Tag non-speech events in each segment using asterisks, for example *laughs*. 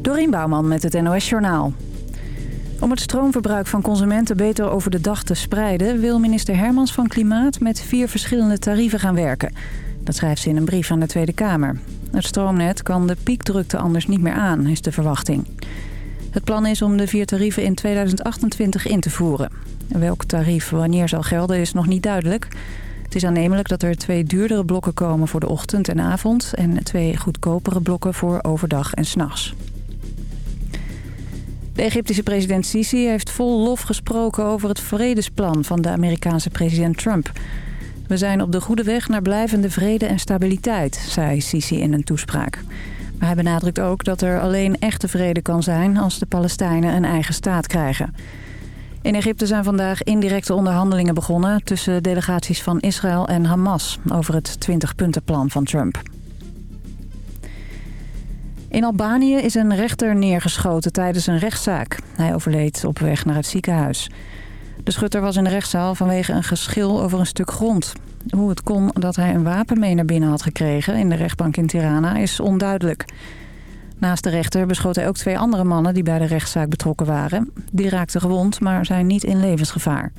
Dorien Bouwman met het NOS Journaal. Om het stroomverbruik van consumenten beter over de dag te spreiden... wil minister Hermans van Klimaat met vier verschillende tarieven gaan werken. Dat schrijft ze in een brief aan de Tweede Kamer. Het stroomnet kan de piekdrukte anders niet meer aan, is de verwachting. Het plan is om de vier tarieven in 2028 in te voeren. Welk tarief wanneer zal gelden is nog niet duidelijk... Het is aannemelijk dat er twee duurdere blokken komen voor de ochtend en avond... en twee goedkopere blokken voor overdag en s'nachts. De Egyptische president Sisi heeft vol lof gesproken over het vredesplan van de Amerikaanse president Trump. We zijn op de goede weg naar blijvende vrede en stabiliteit, zei Sisi in een toespraak. Maar hij benadrukt ook dat er alleen echte vrede kan zijn als de Palestijnen een eigen staat krijgen. In Egypte zijn vandaag indirecte onderhandelingen begonnen... tussen delegaties van Israël en Hamas over het 20-puntenplan van Trump. In Albanië is een rechter neergeschoten tijdens een rechtszaak. Hij overleed op weg naar het ziekenhuis. De schutter was in de rechtszaal vanwege een geschil over een stuk grond. Hoe het kon dat hij een wapen mee naar binnen had gekregen in de rechtbank in Tirana is onduidelijk. Naast de rechter beschoot hij ook twee andere mannen die bij de rechtszaak betrokken waren. Die raakten gewond, maar zijn niet in levensgevaar.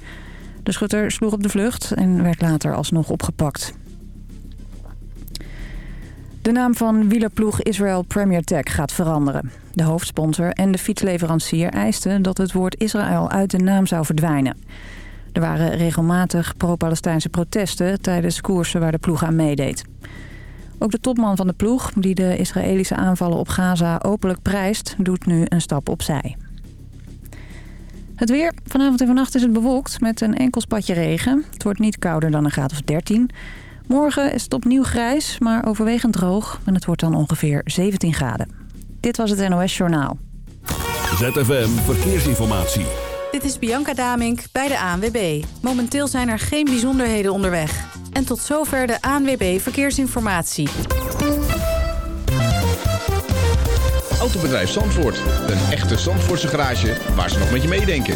De schutter sloeg op de vlucht en werd later alsnog opgepakt. De naam van wielerploeg Israel Premier Tech gaat veranderen. De hoofdsponsor en de fietsleverancier eisten dat het woord Israël uit de naam zou verdwijnen. Er waren regelmatig pro-Palestijnse protesten tijdens koersen waar de ploeg aan meedeed. Ook de topman van de ploeg, die de Israëlische aanvallen op Gaza openlijk prijst, doet nu een stap opzij. Het weer. Vanavond en vannacht is het bewolkt met een enkel spatje regen. Het wordt niet kouder dan een graad of 13. Morgen is het opnieuw grijs, maar overwegend droog. En het wordt dan ongeveer 17 graden. Dit was het NOS Journaal. ZFM Verkeersinformatie. Dit is Bianca Damink bij de ANWB. Momenteel zijn er geen bijzonderheden onderweg. En tot zover de ANWB Verkeersinformatie. Autobedrijf Zandvoort. Een echte Zandvoortse garage waar ze nog met je meedenken.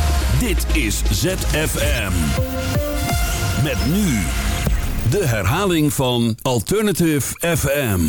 Dit is ZFM. Met nu de herhaling van Alternative FM.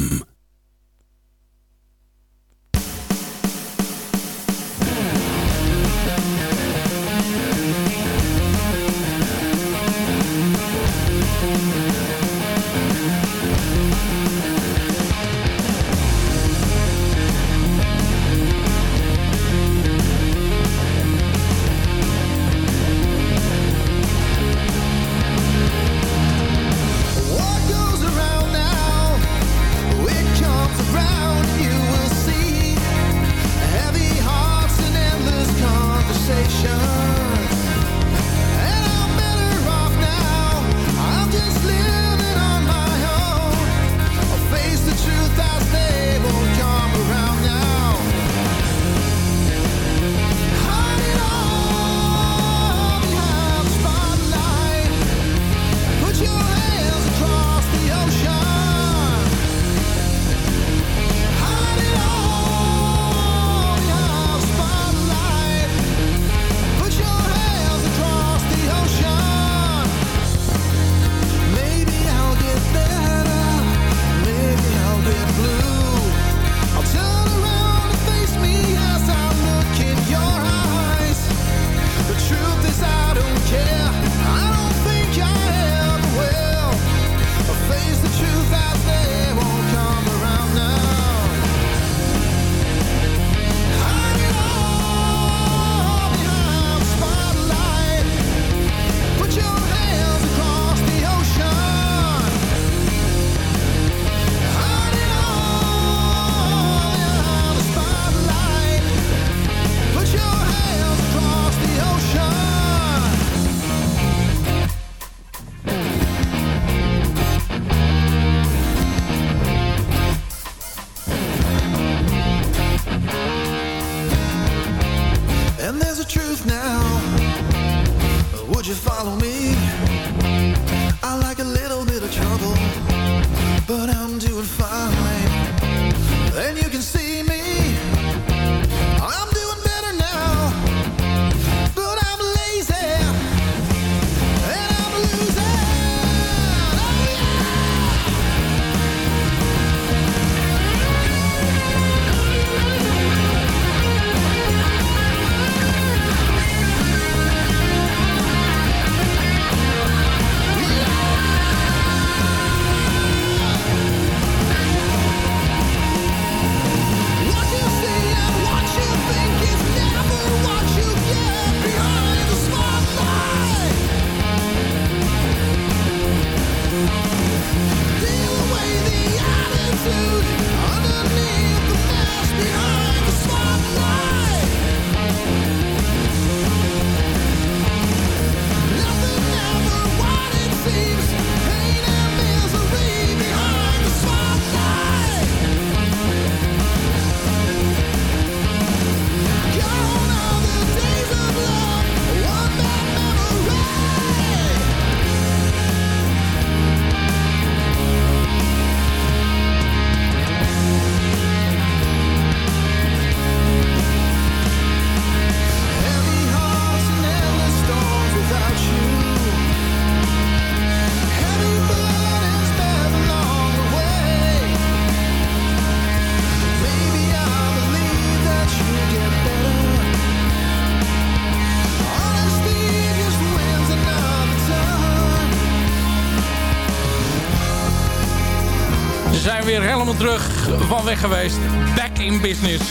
Weer helemaal terug van weg geweest. Back in business.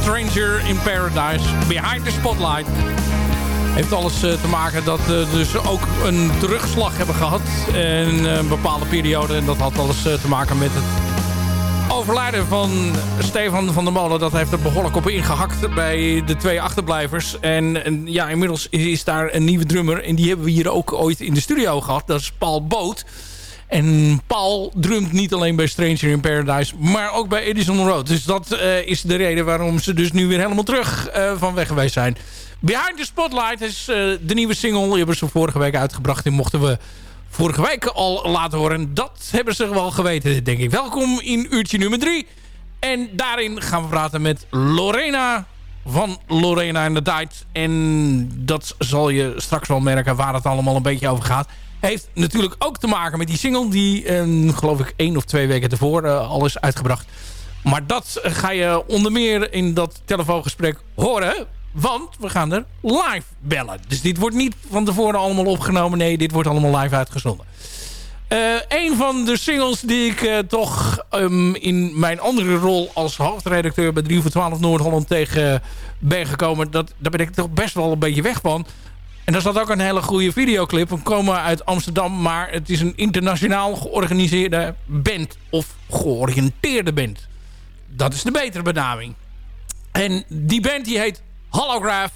Stranger in Paradise. Behind the Spotlight. Heeft alles eh, te maken dat we dus ook een terugslag hebben gehad. In een bepaalde periode. En dat had alles eh, te maken met het overlijden van Stefan van der Molen. Dat heeft er behoorlijk op ingehakt bij de twee achterblijvers. En, en ja, inmiddels is daar een nieuwe drummer. En die hebben we hier ook ooit in de studio gehad. Dat is Paul Boot. En Paul drumt niet alleen bij Stranger in Paradise, maar ook bij Edison Road. Dus dat eh, is de reden waarom ze dus nu weer helemaal terug eh, van weg geweest zijn. Behind the Spotlight is eh, de nieuwe single. Die hebben ze vorige week uitgebracht. Die mochten we vorige week al laten horen. Dat hebben ze wel geweten, denk ik. Welkom in uurtje nummer 3. En daarin gaan we praten met Lorena van Lorena en de Diet. En dat zal je straks wel merken waar het allemaal een beetje over gaat. Heeft natuurlijk ook te maken met die single die, eh, geloof ik, één of twee weken tevoren eh, al is uitgebracht. Maar dat ga je onder meer in dat telefoongesprek horen. Want we gaan er live bellen. Dus dit wordt niet van tevoren allemaal opgenomen. Nee, dit wordt allemaal live uitgezonden. Eh, een van de singles die ik eh, toch ehm, in mijn andere rol als hoofdredacteur bij 3 voor 12 Noord-Holland tegen ben gekomen. Dat, daar ben ik toch best wel een beetje weg van. En daar zat ook een hele goede videoclip. We komen uit Amsterdam, maar het is een internationaal georganiseerde band. Of georiënteerde band. Dat is de betere benaming. En die band die heet Holograph.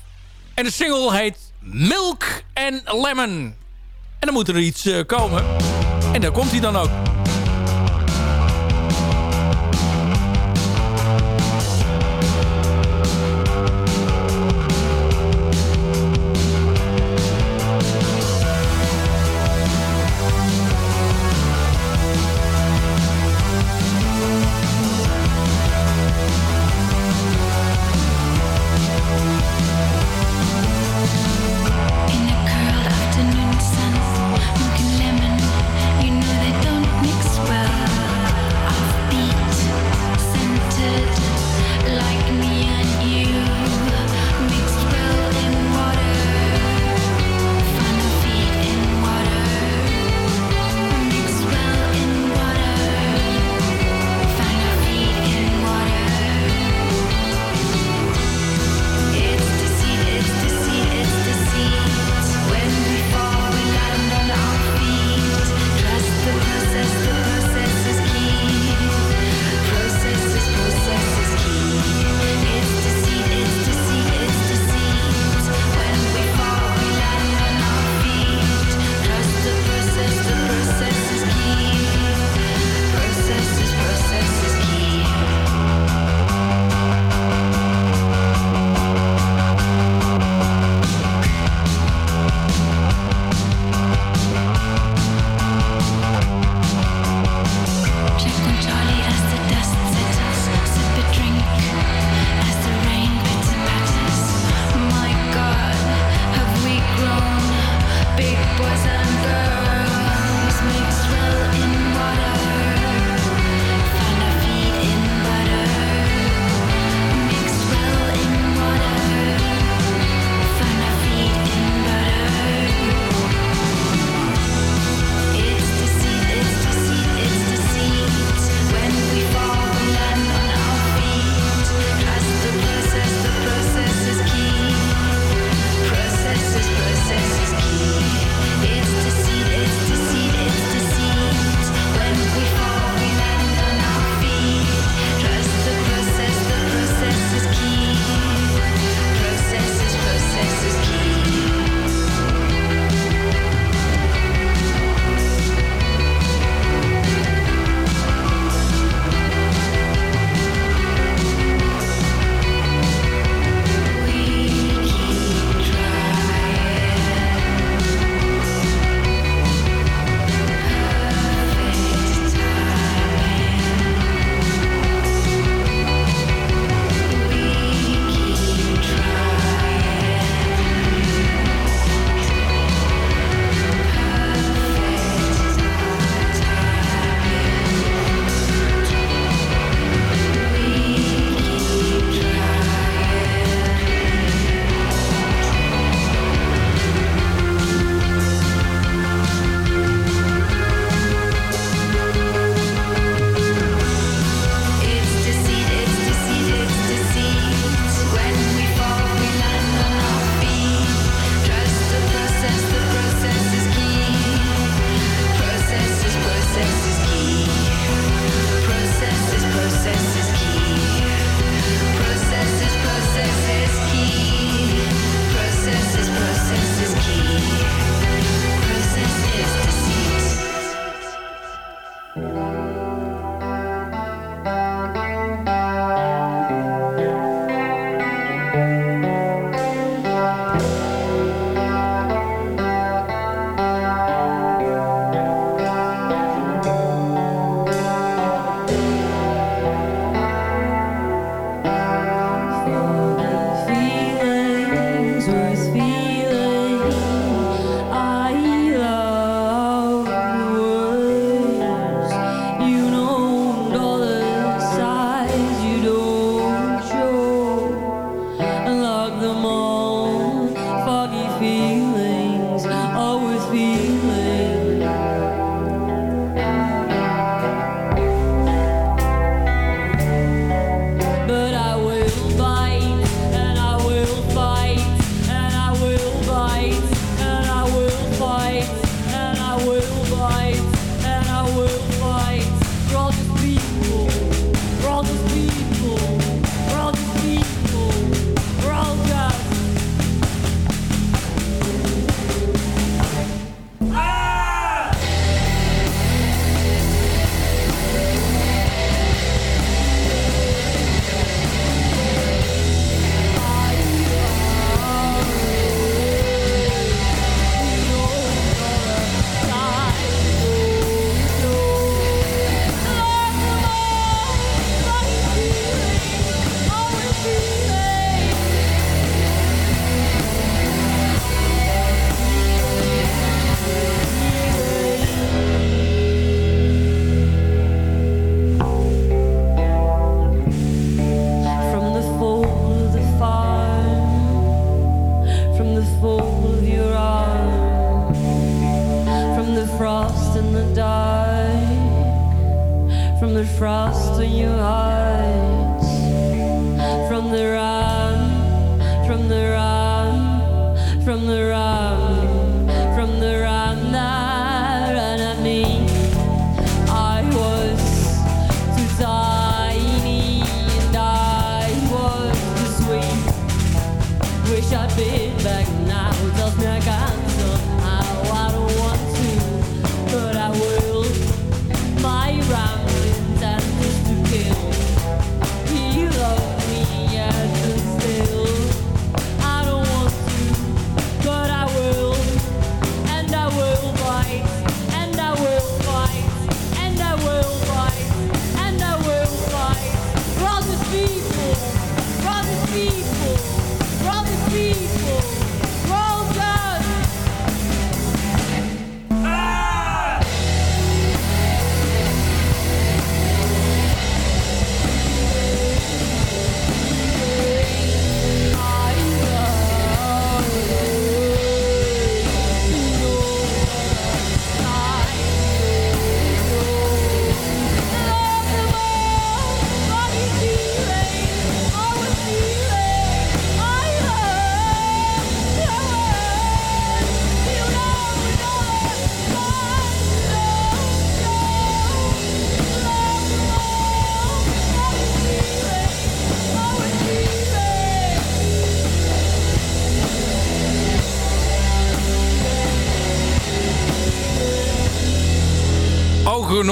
En de single heet Milk and Lemon. En dan moet er iets eh, komen. En daar komt hij dan ook.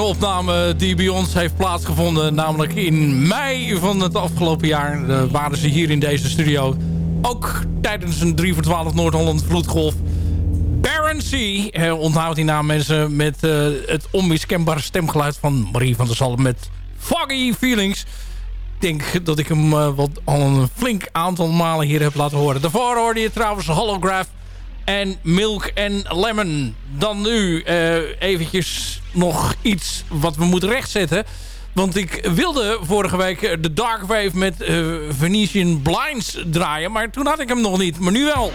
Opname die bij ons heeft plaatsgevonden. Namelijk in mei van het afgelopen jaar uh, waren ze hier in deze studio. Ook tijdens een 3 voor 12 Noord-Holland vloedgolf. Baron C. Uh, onthoud die naam mensen met uh, het onmiskenbare stemgeluid van Marie van der Zalm met Foggy Feelings. Ik denk dat ik hem wat, al een flink aantal malen hier heb laten horen. Daarvoor hoorde je trouwens Holograph en Milk and Lemon. Dan nu uh, eventjes nog iets wat we moeten rechtzetten. Want ik wilde vorige week de Dark Wave met uh, Venetian Blinds draaien. Maar toen had ik hem nog niet. Maar nu wel.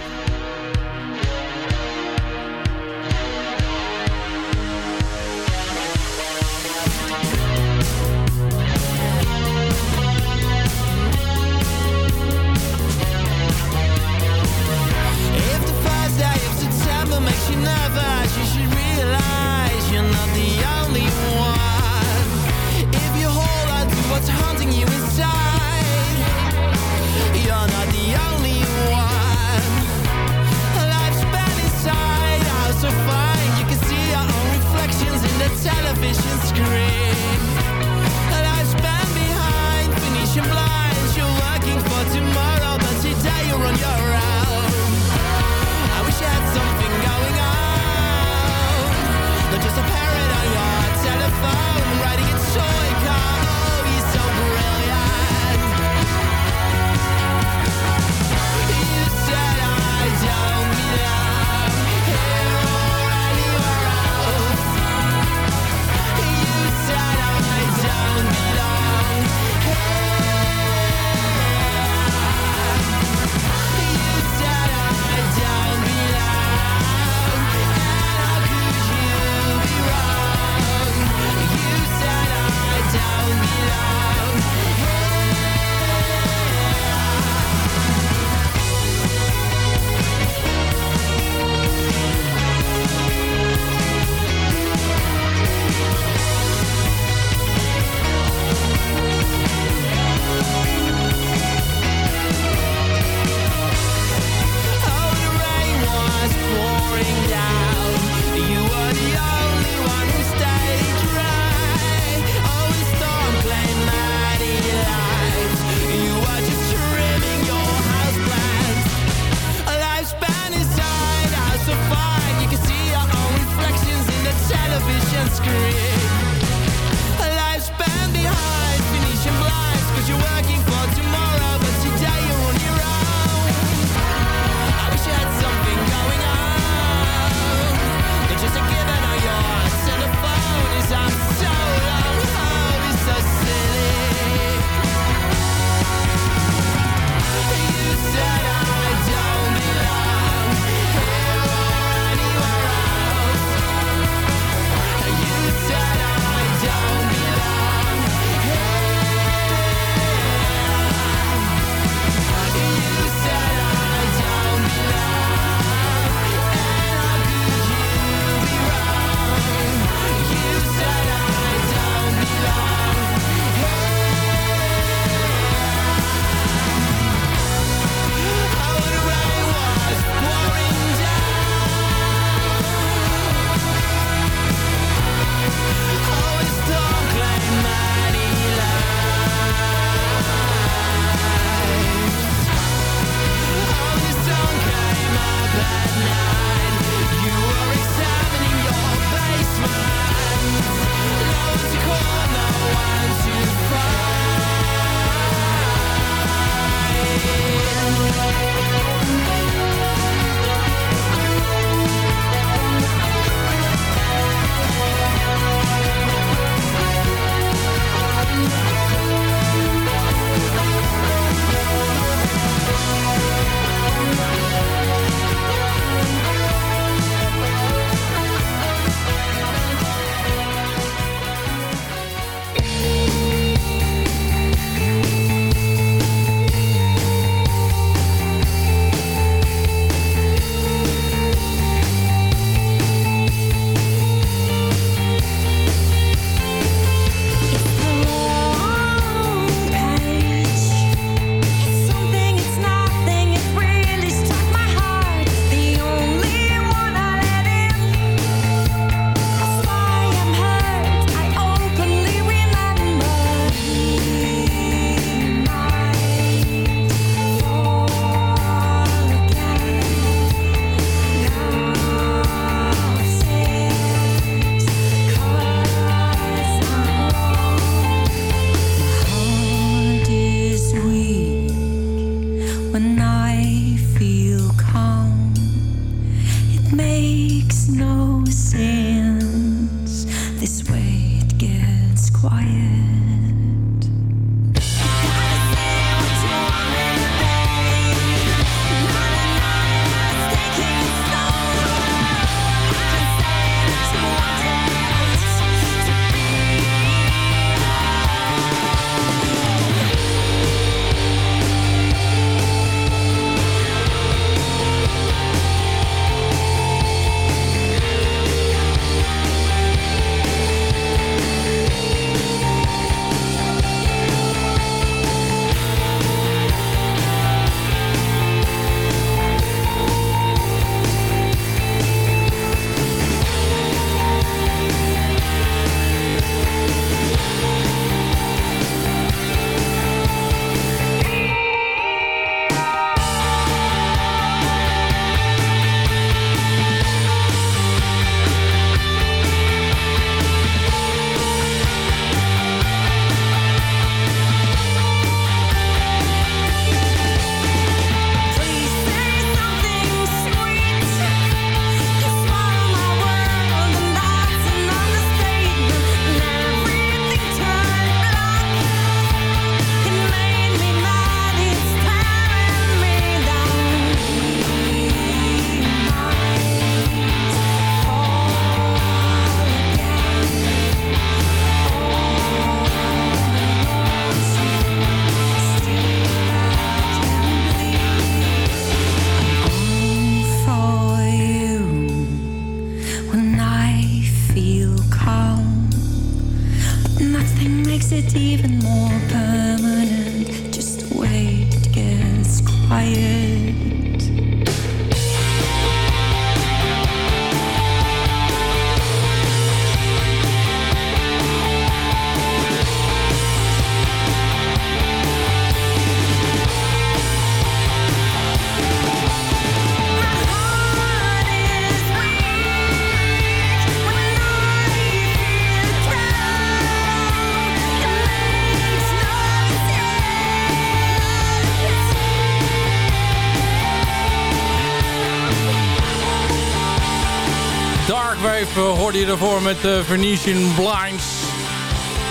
Met uh, Venetian Blinds.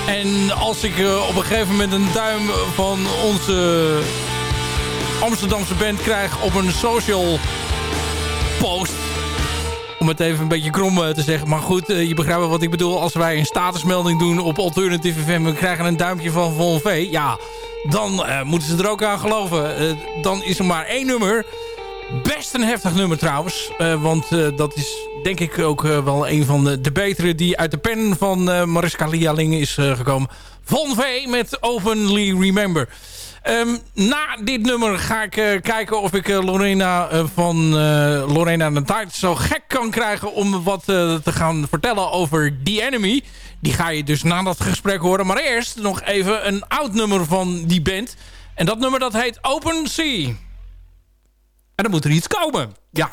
En als ik uh, op een gegeven moment een duim van onze Amsterdamse band krijg op een social post... Om het even een beetje krom uh, te zeggen. Maar goed, je begrijpt wat ik bedoel. Als wij een statusmelding doen op Alternative FM... en krijgen een duimpje van Von V. Ja, dan moeten ze er ook aan geloven. dan is er maar één nummer Best een heftig nummer trouwens. Uh, want uh, dat is denk ik ook uh, wel een van de, betere die uit de pen van Mariska Lialing is gekomen. Von V met Openly Remember. Um, na dit nummer ga ik kijken of ik Lorena van Lorena de Tide zo gek kan krijgen om wat te gaan vertellen over The Enemy. Die ga je dus na dat gesprek horen. Maar eerst nog even een oud nummer van die band. En dat nummer dat heet Open Sea. En dan moet er iets komen. Ja.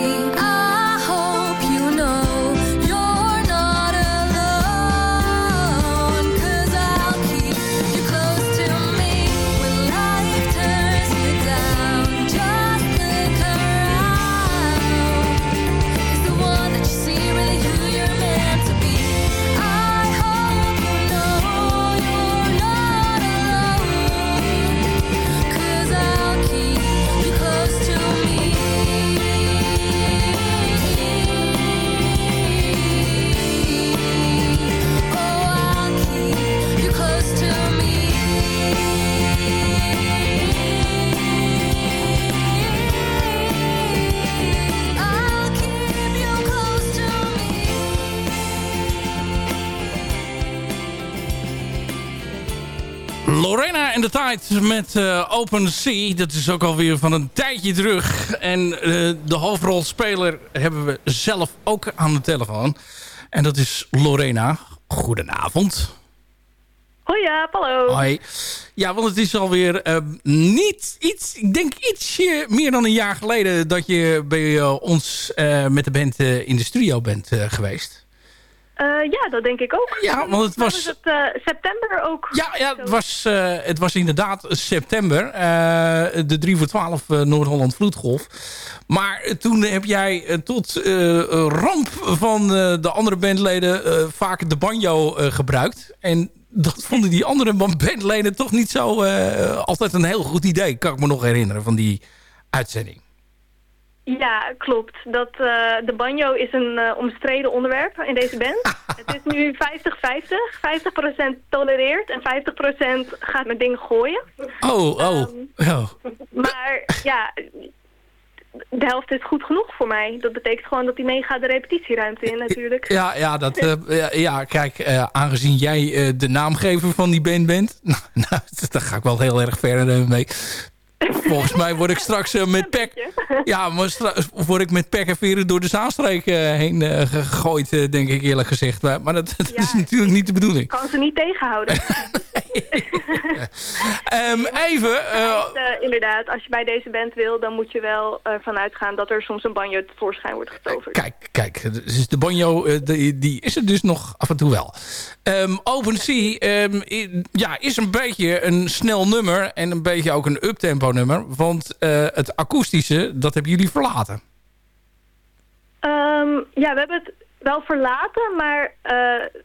me. Lorena en de tijd met uh, Open Sea. Dat is ook alweer van een tijdje terug. En uh, de hoofdrolspeler hebben we zelf ook aan de telefoon. En dat is Lorena. Goedenavond. Hoi, ja, hallo. Hoi. Ja, want het is alweer uh, niet iets, ik denk ietsje meer dan een jaar geleden... dat je bij ons met de band in de studio bent geweest. Uh, ja, dat denk ik ook. Ja, want het was... het uh, september ook. Ja, ja het, was, uh, het was inderdaad september. de 3 voor 12 Noord-Holland Vloedgolf. Maar toen heb jij tot ramp van de andere bandleden vaak de banjo gebruikt. En dat vonden die andere *laughs* bandleden toch niet zo altijd een heel goed idee. Kan ik me nog herinneren van die uitzending. Ja, klopt. Dat, uh, de banjo is een uh, omstreden onderwerp in deze band. *laughs* het is nu 50-50. 50%, tolereert en 50% gaat met dingen gooien. Oh, oh. Um, oh. Maar ja, de helft is goed genoeg voor mij. Dat betekent gewoon dat hij meegaat de repetitieruimte in natuurlijk. Ja, ja, dat, uh, ja, kijk, aangezien jij de naamgever van die band bent... *laughs* Nou, nou, daar ga ik wel heel erg ver mee. Volgens mij word ik straks uh, met pek... Ja, maar word ik met pek en veren door de Zaanstreek uh, heen uh, gegooid, denk ik eerlijk gezegd. Maar, maar dat, dat ja, is natuurlijk niet de bedoeling. kan ze niet tegenhouden. *laughs* um, *laughs* even... inderdaad, als je bij deze band wil, dan moet je wel vanuit gaan dat er soms een banjo tevoorschijn wordt getoverd. Kijk, kijk, dus de banjo die, die is er dus nog af en toe wel. Um, Open Sea um, ja, is een beetje een snel nummer en een beetje ook een uptempo nummer. Want uh, het akoestische, dat hebben jullie verlaten. Ja, we hebben het wel verlaten, maar uh,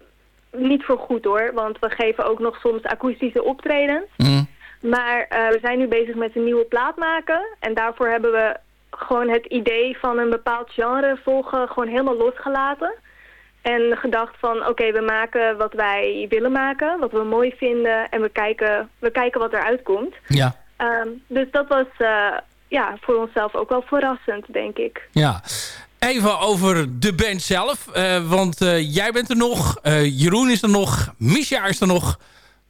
niet voor goed hoor. Want we geven ook nog soms akoestische optredens. Mm. Maar uh, we zijn nu bezig met een nieuwe plaat maken. En daarvoor hebben we gewoon het idee van een bepaald genre volgen gewoon helemaal losgelaten. En gedacht van, oké, okay, we maken wat wij willen maken, wat we mooi vinden. En we kijken, we kijken wat eruit komt. Ja. Um, dus dat was uh, ja, voor onszelf ook wel verrassend, denk ik. Ja. Even over de band zelf. Uh, want uh, jij bent er nog, Jeroen is er nog, Misha is er nog.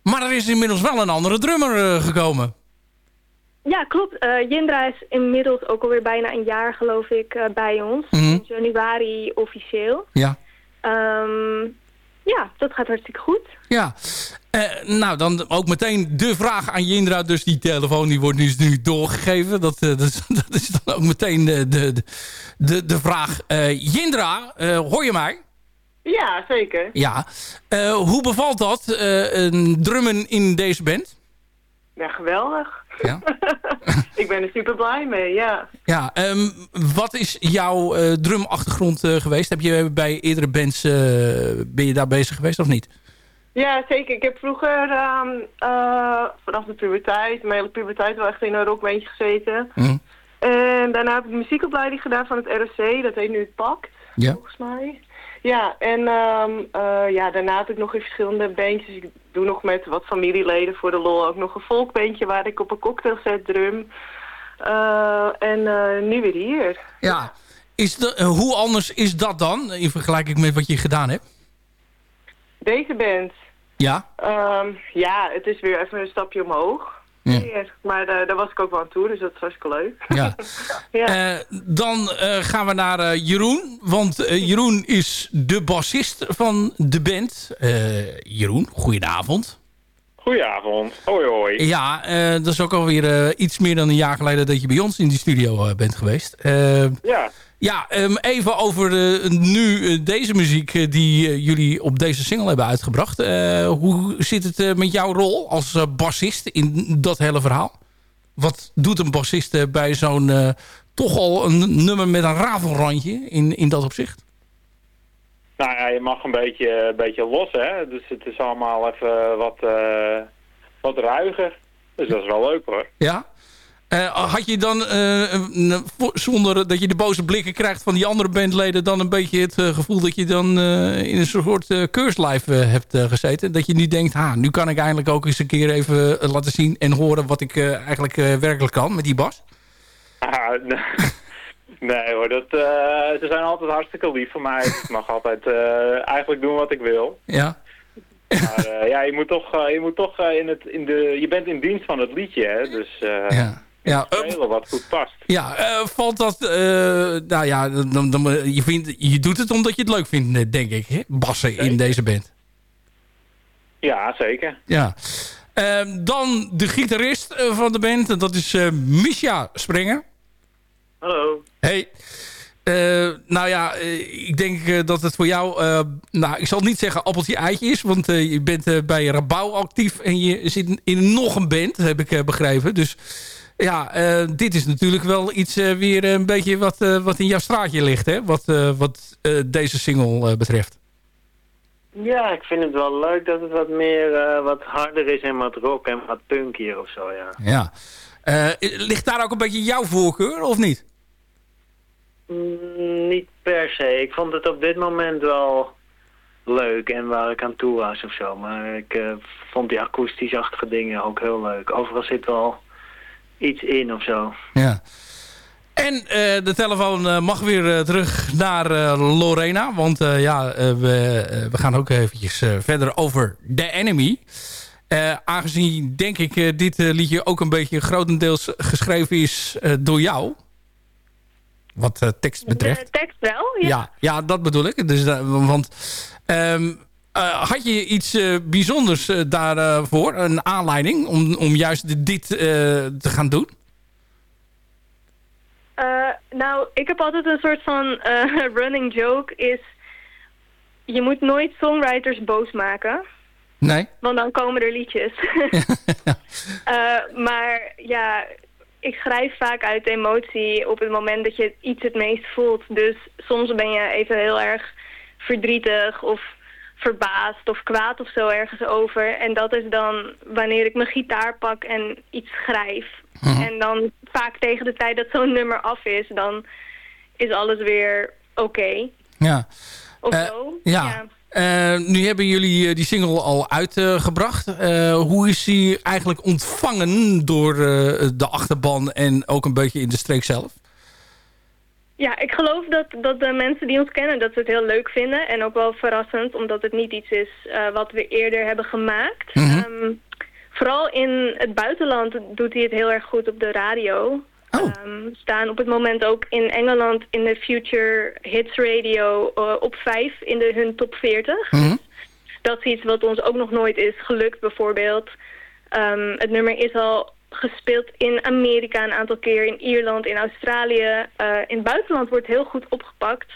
Maar er is inmiddels wel een andere drummer gekomen. Ja, klopt. Jindra is inmiddels ook alweer bijna een jaar, geloof ik, bij ons. Mm -hmm. In januari officieel. Ja. Um, ja, dat gaat hartstikke goed. Ja, uh, nou dan ook meteen de vraag aan Jindra. Dus die telefoon die wordt nu, nu doorgegeven. Dat, uh, dat, is, *laughs* dat, is dan ook meteen de, de, de, de vraag. Uh, Jindra, hoor je mij? Ja, zeker. Ja. hoe bevalt dat, een drummen in deze band? Ja, geweldig. Ja? *laughs* *laughs* ik ben er super blij mee, ja. Ja, um, wat is jouw uh, drumachtergrond uh, geweest? Heb je bij eerdere bands, uh, ben je daar bezig geweest of niet? Ja, zeker. Ik heb vroeger um, vanaf de puberteit, mijn hele puberteit wel echt in een rockbandje gezeten. Mm. En daarna heb ik muziekopleiding gedaan van het ROC, dat heet nu het PACT, ja. volgens mij. Ja, en um, uh, ja, daarna heb ik nog in verschillende bandjes. Ik doe nog met wat familieleden voor de lol ook nog een volkbandje waar ik op een cocktail set drum. Uh, en uh, nu weer hier. Ja, is de, hoe anders is dat dan in vergelijking met wat je gedaan hebt? Deze band? Ja. Um, ja, het is weer even een stapje omhoog. Ja. Maar uh, daar was ik ook wel aan toe, dus dat is hartstikke leuk. Ja. *laughs* ja. Uh, dan uh, gaan we naar Jeroen. Want Jeroen is de bassist van de band. Jeroen, goedenavond. Goedenavond. Hoi hoi. Ja, dat is ook alweer iets meer dan een jaar geleden dat je bij ons in die studio bent geweest. ja. Ja, um, even over uh, nu uh, deze muziek uh, die jullie op deze single hebben uitgebracht. hoe zit het met jouw rol als bassist in dat hele verhaal? Wat doet een bassist bij zo'n toch al een nummer met een rafelrandje in, in dat opzicht? Nou ja, je mag een beetje, een beetje los, hè. Dus het is allemaal even wat, wat ruiger. Dus dat is wel leuk, hoor. Ja? Uh, had je dan, uh, zonder dat je de boze blikken krijgt van die andere bandleden... dan een beetje het uh, gevoel dat je dan in een soort uh, keurslijf hebt gezeten? Dat je nu denkt, ha, nu kan ik eindelijk ook eens een keer even laten zien... en horen wat ik eigenlijk werkelijk kan met die bas? Ah, *laughs* nee hoor, dat, ze zijn altijd hartstikke lief voor mij. ik mag altijd eigenlijk doen wat ik wil. Ja. Maar eh, ja, je moet toch, eh, je, moet toch eh, in het, in de, je bent in dienst van het liedje, hè. Dus eh Ja. Ja, eh, spelen wat goed past. ja eh, valt dat... eh, nou ja, dan, dan, je, vindt, je doet het omdat je het leuk vindt, eh, denk ik. Hè? Bassen in deze band. Ja, zeker. Ja. Ehm, dan de gitarist eh, van de band. en Dat is eh Misha Sprenger. Hallo. Hey. Eh, nou ja, eh, ik denk eh, dat het voor jou... eh, nou, ik zal niet zeggen appeltje-eitje is. Want eh, je bent eh, bij Rabouw actief. En je zit in nog een band, heb ik eh, begrepen. Dus ja, eh, dit is natuurlijk wel iets eh, weer een beetje wat, eh, wat in jouw straatje ligt. Hè? Wat, wat deze single betreft. Ja, ik vind het wel leuk dat het wat meer, wat harder is en wat rock en wat punkier of zo, ja. Ja. Ligt daar ook een beetje jouw voorkeur of niet? Mm, niet per se. Ik vond het op dit moment wel leuk en waar ik aan toe was of zo. Maar ik vond die akoestisch-achtige dingen ook heel leuk. Overal zit wel iets in of zo. Ja. En eh, de telefoon eh, mag weer eh, terug naar Lorena. Want ja, we, we gaan ook eventjes verder over The Enemy. Aangezien, denk ik, dit liedje ook een beetje grotendeels geschreven is door jou. Wat tekst betreft. De tekst wel, ja. Ja, ja, dat bedoel ik. Dus, want ehm, eh, had je iets eh, bijzonders eh, daarvoor? een aanleiding om, om juist dit eh, te gaan doen? Eh, nou, ik heb altijd een soort van eh, *laughs* running joke is... Je moet nooit songwriters boos maken. Nee? Want dan komen er liedjes. *laughs* Eh, maar ja, ik schrijf vaak uit emotie op het moment dat je iets het meest voelt. Dus soms ben je even heel erg verdrietig of verbaasd of kwaad of zo ergens over. En dat is dan wanneer ik mijn gitaar pak en iets schrijf. En dan vaak tegen de tijd dat zo'n nummer af is, dan is alles weer oké. Ja. Of Eh, zo. ja. Eh, nu hebben jullie eh, die single al uitgebracht. Hoe is die eigenlijk ontvangen door de achterban en ook een beetje in de streek zelf? Ja, ik geloof dat, dat de mensen die ons kennen dat ze het heel leuk vinden. En ook wel verrassend, omdat het niet iets is eh, wat we eerder hebben gemaakt. Ehm, vooral in het buitenland doet hij het heel erg goed op de radio. Ehm, we staan op het moment ook in Engeland in de Future Hits Radio eh, op 5 in de, hun top 40. Dat is iets wat ons ook nog nooit is gelukt bijvoorbeeld. Ehm, het nummer is al gespeeld in Amerika een aantal keer, in Ierland, in Australië. Eh, in het buitenland wordt heel goed opgepakt.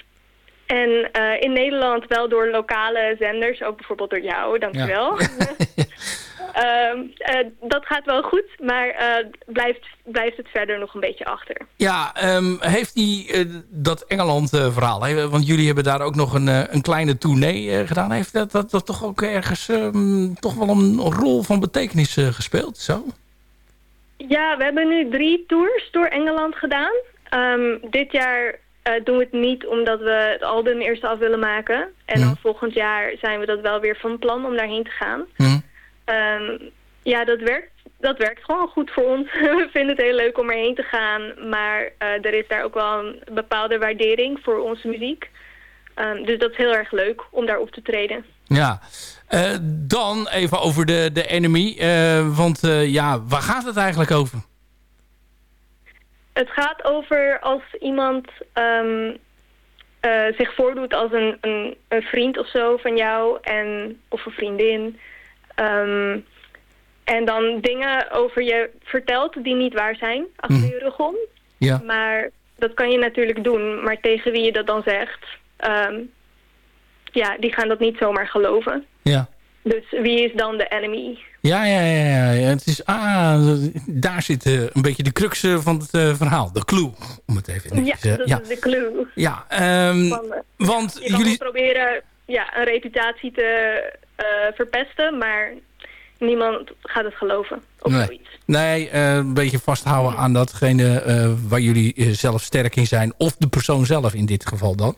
En eh, in Nederland wel door lokale zenders, ook bijvoorbeeld door jou, dankjewel. *laughs* Ehm, eh, dat gaat wel goed, maar blijft, blijft het verder nog een beetje achter. Ja, ehm, heeft die dat Engeland-verhaal... want jullie hebben daar ook nog een, een kleine tournee gedaan... heeft dat, dat, dat toch ook ergens ehm, toch wel een rol van betekenis gespeeld? Zo? Ja, we hebben nu drie tours door Engeland gedaan. Ehm, dit jaar eh, doen we het niet omdat we het album eerst af willen maken. En dan volgend jaar zijn we dat wel weer van plan om daarheen te gaan. Ehm, ja, dat werkt, dat werkt gewoon goed voor ons. *laughs* we vinden het heel leuk om erheen te gaan. Maar eh, er is daar ook wel een bepaalde waardering voor onze muziek. Ehm, dus dat is heel erg leuk om daar op te treden. Ja. Eh, dan even over de, de Enemy. eh, want eh, ja, waar gaat het eigenlijk over? Het gaat over als iemand ehm, eh, zich voordoet als een, een, een vriend of zo van jou en, of een vriendin. Ehm, en dan dingen over je vertelt die niet waar zijn, achter je rug om. Ja. Maar dat kan je natuurlijk doen, maar tegen wie je dat dan zegt, ehm, ja, die gaan dat niet zomaar geloven. Ja. Dus wie is dan de enemy? Ja, ja, ja, ja. Het is, ah, daar zit eh, een beetje de crux eh, van het eh, verhaal. De clue, om het even Ja, eh, dat ja. is de clue. Ja, Van, eh, want jullie... proberen ja, een reputatie te verpesten, maar niemand gaat het geloven. Of Nee, zoiets. nee een beetje vasthouden aan datgene waar jullie zelf sterk in zijn. Of de persoon zelf in dit geval dan.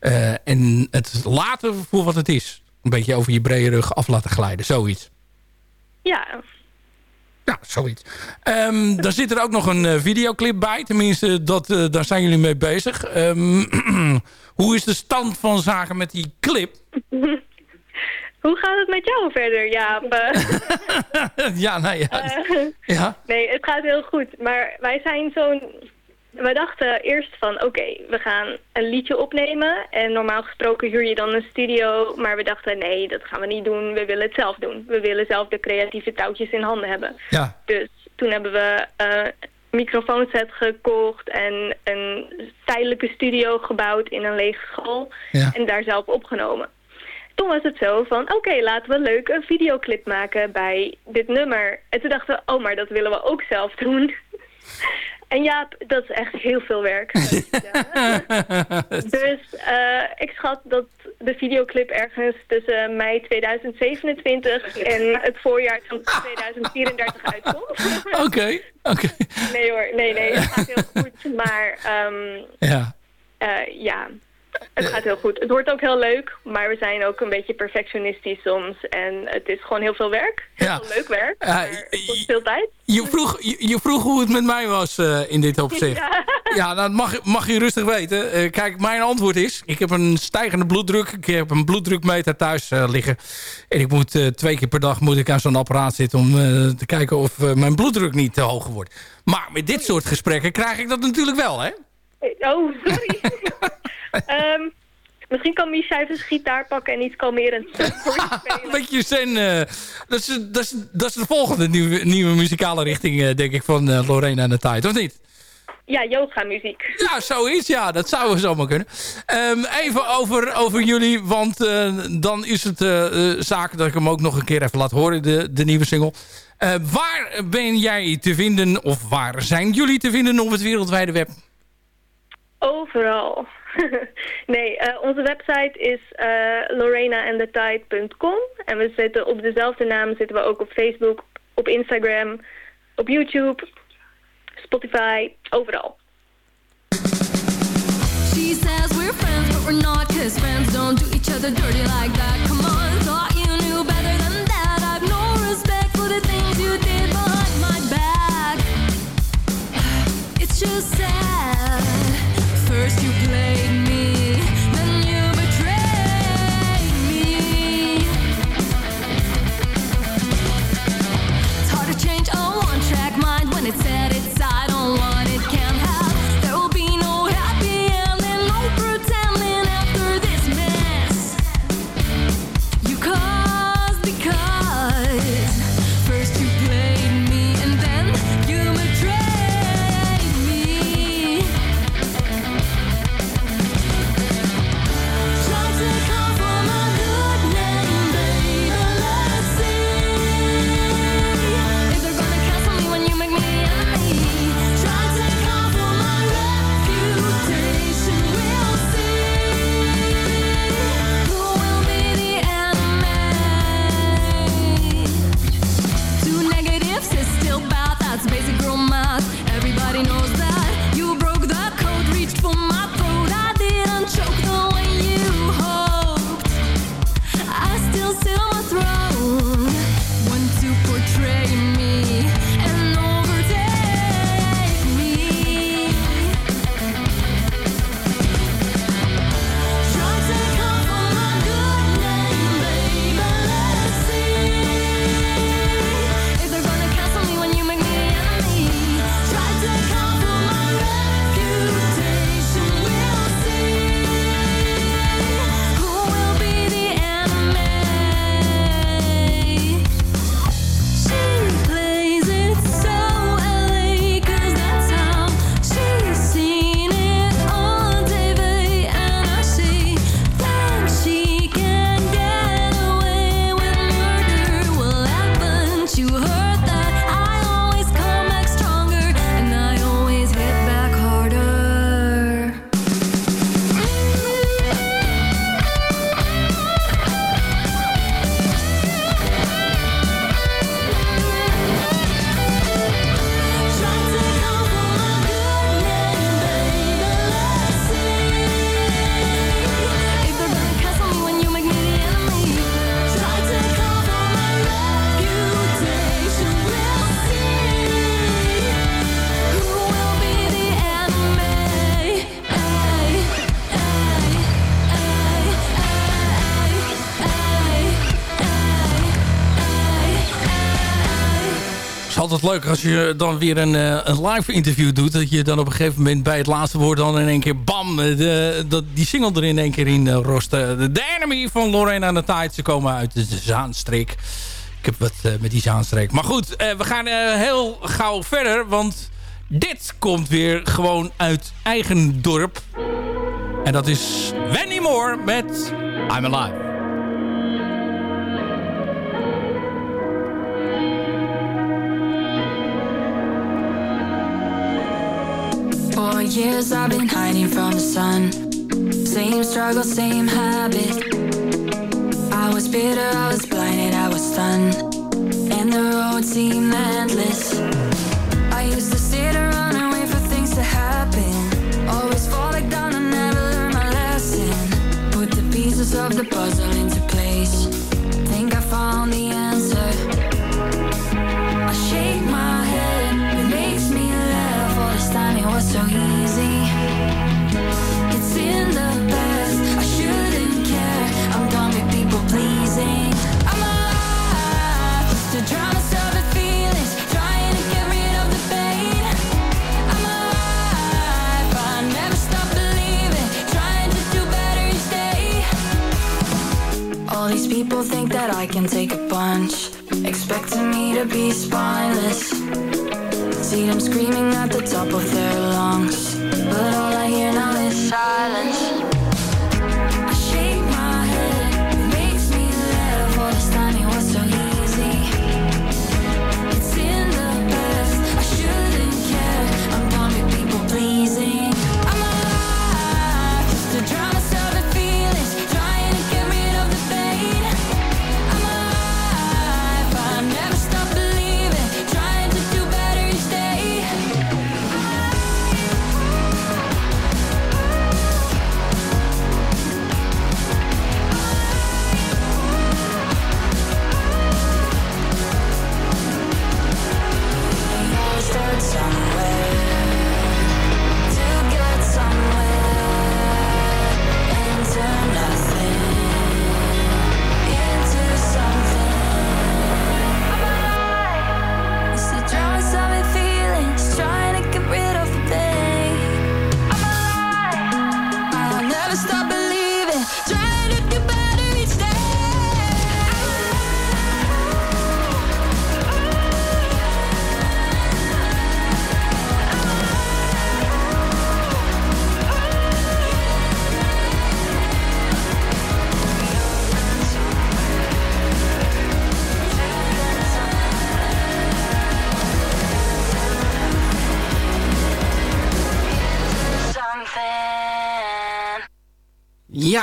Eh, en het laten voor wat het is. Een beetje over je brede rug af laten glijden, zoiets. Ja, Ja, zoiets. Ehm daar zit er ook nog een eh, videoclip bij. Tenminste, dat, eh, daar zijn jullie mee bezig. Ehm, *clears throat* hoe is de stand van zaken met die clip? *laughs* Hoe gaat het met jou verder, Jaap? *laughs* *laughs* ja, nou ja. Ja. Nee, het gaat heel goed. Maar wij zijn zo'n... We dachten eerst van, oké, we gaan een liedje opnemen. En normaal gesproken huur je dan een studio. Maar we dachten, nee, dat gaan we niet doen. We willen het zelf doen. We willen zelf de creatieve touwtjes in handen hebben. Ja. Dus toen hebben we eh, een microfoonset gekocht en een tijdelijke studio gebouwd in een lege school. Ja. En daar zelf opgenomen. Toen was het zo van, oké, laten we leuk een videoclip maken bij dit nummer. En toen dachten we, oh, maar dat willen we ook zelf doen. *laughs* En ja, dat is echt heel veel werk. *laughs* *laughs* dus eh, ik schat dat de videoclip ergens tussen mei 2027 en het voorjaar van 2034 uitkomt. Oké, oké. Nee hoor, nee, nee, het gaat heel goed. Maar ehm, Ja. eh, ja, het gaat heel goed. Het wordt ook heel leuk, maar we zijn ook een beetje perfectionistisch soms. En het is gewoon heel veel werk. Heel Ja. veel leuk werk, maar het kost veel tijd. Je vroeg, je, je vroeg hoe het met mij was eh, in dit opzicht. Ja. *laughs* Ja, dat mag, mag je rustig weten. Eh, kijk, mijn antwoord is... Ik heb een stijgende bloeddruk. Ik heb een bloeddrukmeter thuis eh, liggen. En ik moet twee keer per dag moet ik aan zo'n apparaat zitten... om te kijken of mijn bloeddruk niet te hoog wordt. Maar met dit soort gesprekken krijg ik dat natuurlijk wel, hè? Oh, sorry. *laughs* *laughs* Ehm, misschien kan Micha even zijn gitaar pakken en iets kalmerend voor je *laughs* beetje zen. eh, dat, is, dat, is, dat is de volgende nieuwe, nieuwe muzikale richting, eh, denk ik, van eh, Lorena en de Tijd, of niet? Ja, yoga muziek. *laughs* Ja, zoiets. Ja, dat zou zomaar kunnen. Ehm, even over, over jullie, want dan is het eh, zaak dat ik hem ook nog een keer even laat horen, de, de nieuwe single. Waar ben jij te vinden, of waar zijn jullie te vinden op het wereldwijde web? Overal. *laughs* nee, eh, onze website is uh. En we zitten op dezelfde naam zitten we ook op Facebook, op Instagram, op YouTube, Spotify, overal. She says we're friends, but we're not, cause friends don't do each other dirty like that. Come on, leuk als je dan weer een, eh, een live interview doet. Dat je dan op een gegeven moment bij het laatste woord dan in één keer bam. De, dat die single er in één keer in uh, rost. De Enemy van Lorena de Tide. Ze komen uit de Zaanstreek. Ik heb wat met die Zaanstreek. Maar goed, we gaan heel gauw verder. Want dit komt weer gewoon uit eigen dorp. En dat is Wendy Moore met I'm Alive. Years I've been hiding from the sun. Same struggle, same habit. I was bitter, I was blinded, I was stunned. And the road seemed endless. I used to sit around and wait for things to happen. Always fall back down and never learn my lesson. Put the pieces of the puzzle into screaming at the top of their lungs,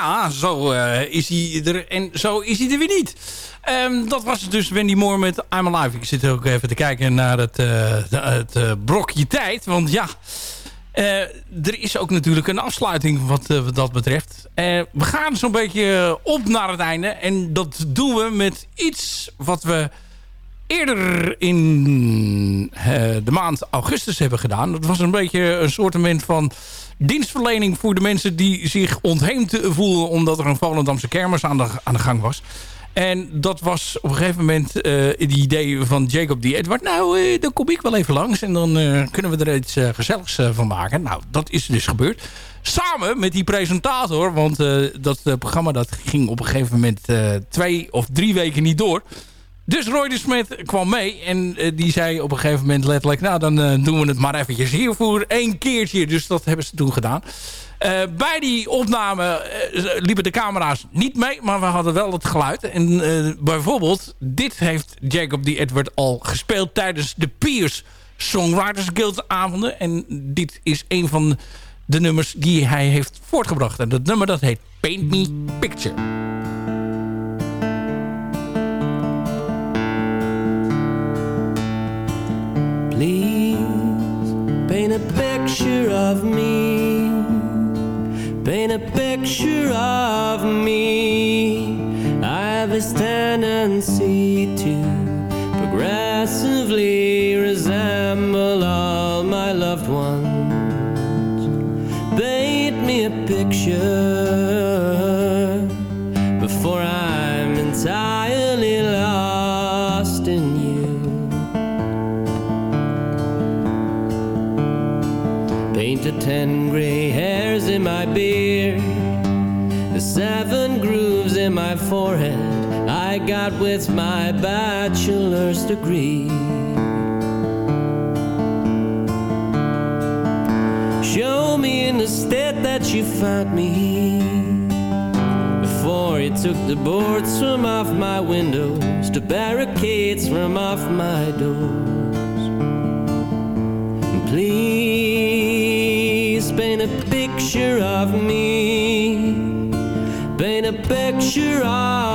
Ja, zo eh, is hij er en zo is hij er weer niet. Ehm, dat was dus Wendy Moore met I'm Alive. Ik zit ook even te kijken naar het, eh, het eh, brokje tijd. Want ja, er is ook natuurlijk een afsluiting wat, wat dat betreft. We gaan zo'n beetje op naar het einde. En dat doen we met iets wat we eerder in de maand augustus hebben gedaan. Dat was een beetje een soortement van dienstverlening voor de mensen die zich ontheemd voelden... omdat er een Volendamse kermis aan de, aan de gang was. En dat was op een gegeven moment eh, het idee van Jacob die Edward. Nou, eh, dan kom ik wel even langs en dan eh, kunnen we er iets gezelligs van maken. Nou, dat is dus gebeurd. Samen met die presentator, want dat programma dat ging op een gegeven moment twee of drie weken niet door. Dus Roy de Smet kwam mee en eh, die zei op een gegeven moment letterlijk... nou, dan eh, doen we het maar eventjes hier voor één keertje. Dus dat hebben ze toen gedaan. Eh, bij die opname liepen de camera's niet mee, maar we hadden wel het geluid. En bijvoorbeeld, dit heeft Jacob die Edward al gespeeld tijdens de Piers Songwriters Guild avonden. En dit is een van de nummers die hij heeft voortgebracht. En dat nummer dat heet Paint Me Picture. Please paint a picture of me. Paint a picture of me. I have this tendency to progressively resemble all my loved ones. Paint me a picture The gray hairs in my beard, the seven grooves in my forehead I got with my bachelor's degree. Show me in the state that you found me before you took the boards from off my windows, the barricades from off my doors. And please picture of me, paint a picture of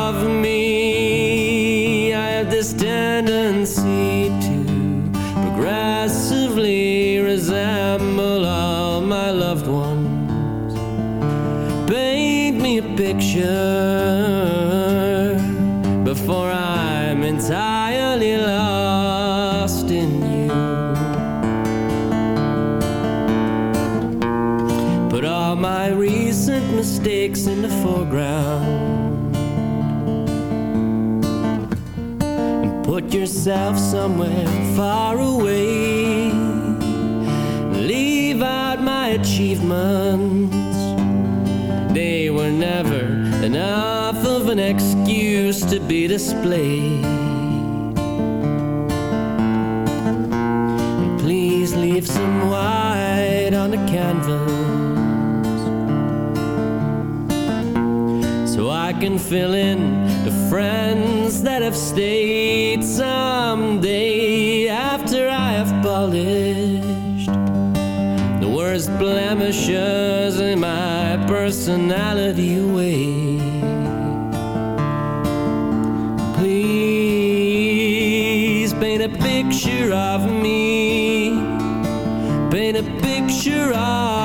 yourself somewhere far away. Leave out my achievements. They were never enough of an excuse to be displayed. Please leave some white on the canvas I can fill in the friends that have stayed someday after I have polished the worst blemishes in my personality away. Please paint a picture of me. Paint a picture of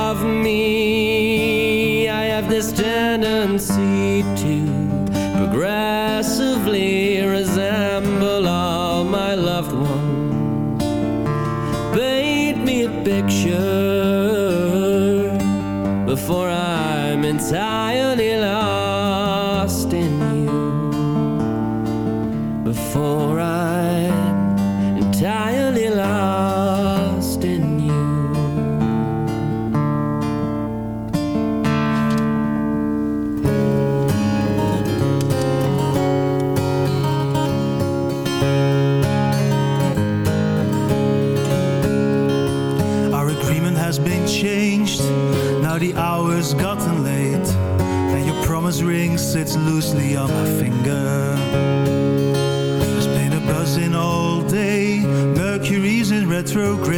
retrograde.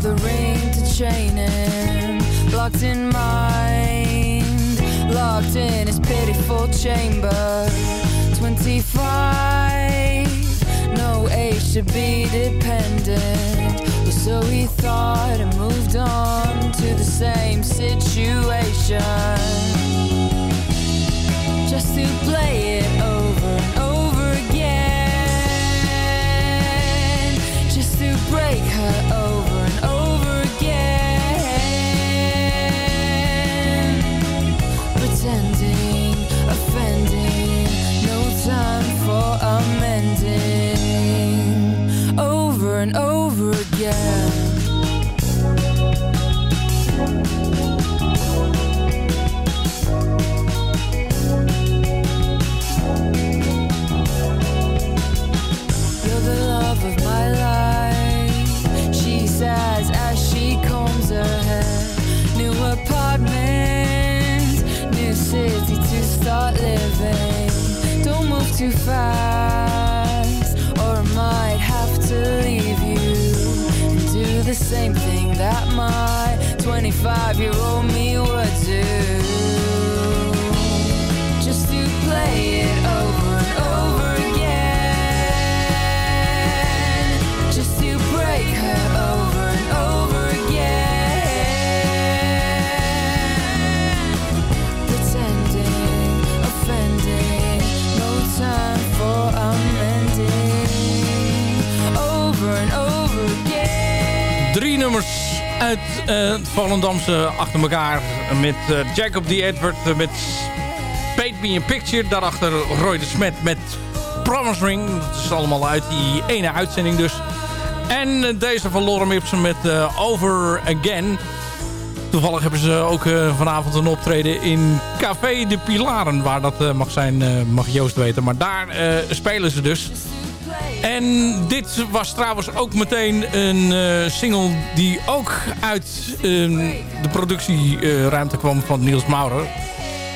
The ring to chain him. Locked in mind, locked in his pitiful chamber. 25, no age to be dependent. Well, so he thought and moved on to the same situation. Just to play it same thing that my 25 year old me nummers uit eh, het Volendamse achter elkaar. Met eh, Jacob D. Edward eh, met Paint Me a Picture. Daarachter Roy de Smet met Promise Ring. Dat is allemaal uit die ene uitzending dus. En eh, deze van Lorem Ipsum met eh, Over Again. Toevallig hebben ze ook eh, vanavond een optreden in Café de Pilaren. Waar dat eh, mag zijn, eh, mag Joost weten. Maar daar eh, spelen ze dus. En dit was trouwens ook meteen een eh, single die ook uit eh, de productieruimte kwam van Niels Maurer.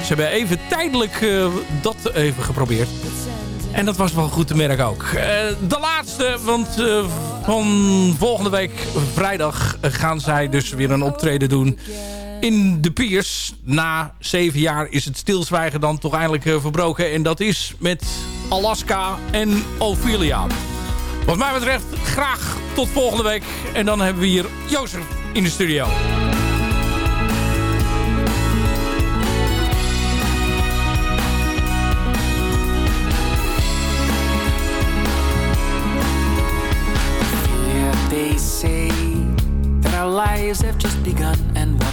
Ze hebben even tijdelijk eh, dat even geprobeerd. En dat was wel goed te merken ook. De laatste, want van volgende week vrijdag gaan zij dus weer een optreden doen in de Piers. Na zeven jaar is het stilzwijgen dan toch eindelijk eh, verbroken. En dat is met Alaska en Ophelia. Wat mij betreft graag tot volgende week. En dan hebben we hier Jozef in de studio. Yeah, they say that our lives have just begun and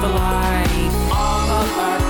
Stars have aligned. All of our